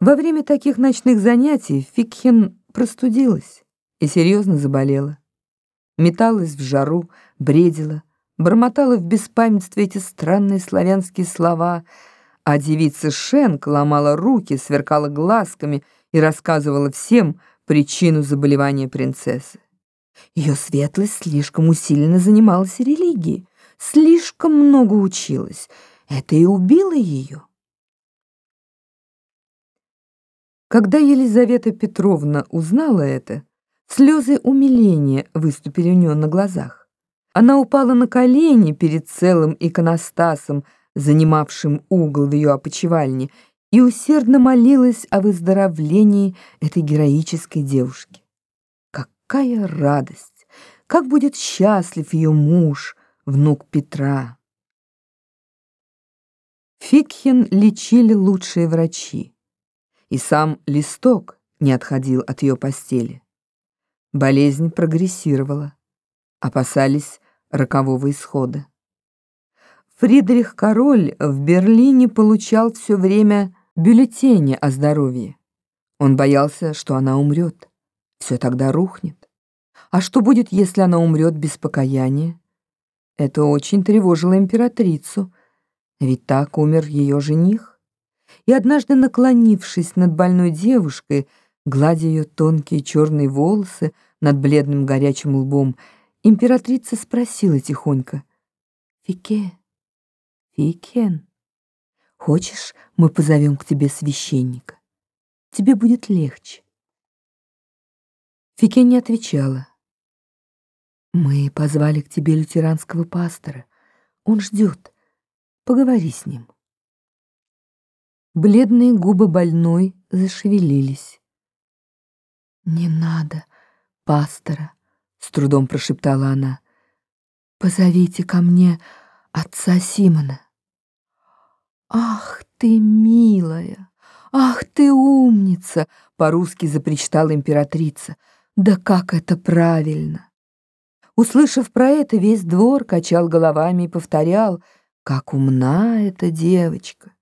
Во время таких ночных занятий Фикхен простудилась и серьезно заболела. Металась в жару, бредила, бормотала в беспамятстве эти странные славянские слова, а девица Шенк ломала руки, сверкала глазками и рассказывала всем причину заболевания принцессы. Ее светлость слишком усиленно занималась религией, слишком много училась. Это и убило ее. Когда Елизавета Петровна узнала это, слезы умиления выступили у нее на глазах. Она упала на колени перед целым иконостасом, занимавшим угол в ее опочивальне, и усердно молилась о выздоровлении этой героической девушки. Какая радость! Как будет счастлив ее муж, внук Петра! Фикхен лечили лучшие врачи и сам листок не отходил от ее постели. Болезнь прогрессировала. Опасались рокового исхода. Фридрих Король в Берлине получал все время бюллетени о здоровье. Он боялся, что она умрет. Все тогда рухнет. А что будет, если она умрет без покаяния? Это очень тревожило императрицу, ведь так умер ее жених и однажды, наклонившись над больной девушкой, гладя ее тонкие черные волосы над бледным горячим лбом, императрица спросила тихонько, «Фике, Фикен, хочешь, мы позовем к тебе священника? Тебе будет легче». Фике не отвечала. «Мы позвали к тебе лютеранского пастора. Он ждет. Поговори с ним». Бледные губы больной зашевелились. «Не надо пастора», — с трудом прошептала она. «Позовите ко мне отца Симона». «Ах ты, милая! Ах ты, умница!» — по-русски запричитала императрица. «Да как это правильно!» Услышав про это, весь двор качал головами и повторял, «Как умна эта девочка!»